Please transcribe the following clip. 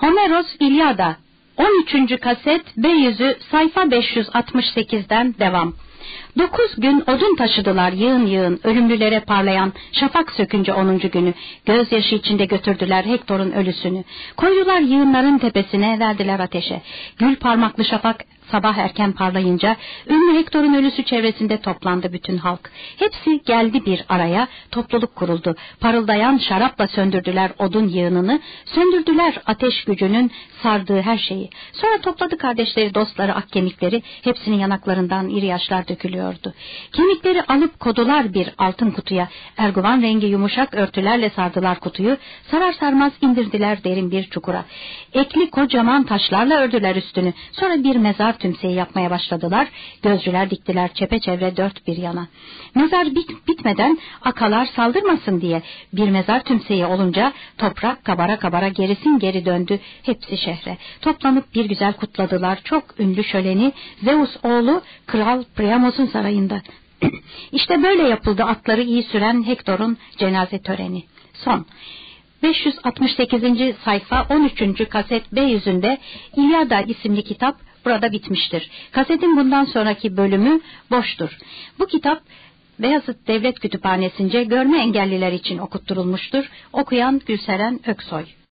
Homeros İlyada 13. kaset B yüzü sayfa 568'den devam. Dokuz gün odun taşıdılar yığın yığın, ölümlülere parlayan şafak sökünce onuncu günü. Gözyaşı içinde götürdüler Hektor'un ölüsünü. Koydular yığınların tepesine, verdiler ateşe. Gül parmaklı şafak Sabah erken parlayınca ünlü Hektor'un ölüsü çevresinde toplandı bütün halk. Hepsi geldi bir araya, topluluk kuruldu. Parıldayan şarapla söndürdüler odun yığınını, söndürdüler ateş gücünün sardığı her şeyi. Sonra topladı kardeşleri, dostları, ak kemikleri, hepsinin yanaklarından iri yaşlar dökülüyordu. Kemikleri alıp kodular bir altın kutuya, erguvan rengi yumuşak örtülerle sardılar kutuyu, sarar sarmaz indirdiler derin bir çukura. Ekli kocaman taşlarla ördüler üstünü, sonra bir mezar tümseyi yapmaya başladılar. Gözcüler diktiler çepeçevre dört bir yana. Mezar bit bitmeden akalar saldırmasın diye bir mezar tümseyi olunca toprak kabara kabara gerisin geri döndü hepsi şehre. Toplanıp bir güzel kutladılar çok ünlü şöleni Zeus oğlu Kral Priamos'un sarayında. İşte böyle yapıldı atları iyi süren Hektor'un cenaze töreni. Son. 568. sayfa 13. kaset B yüzünde İlyada isimli kitap burada bitmiştir. Kasetin bundan sonraki bölümü boştur. Bu kitap Beyazıt Devlet Kütüphanesi'nce görme engelliler için okutturulmuştur. Okuyan Gülseren Öksoy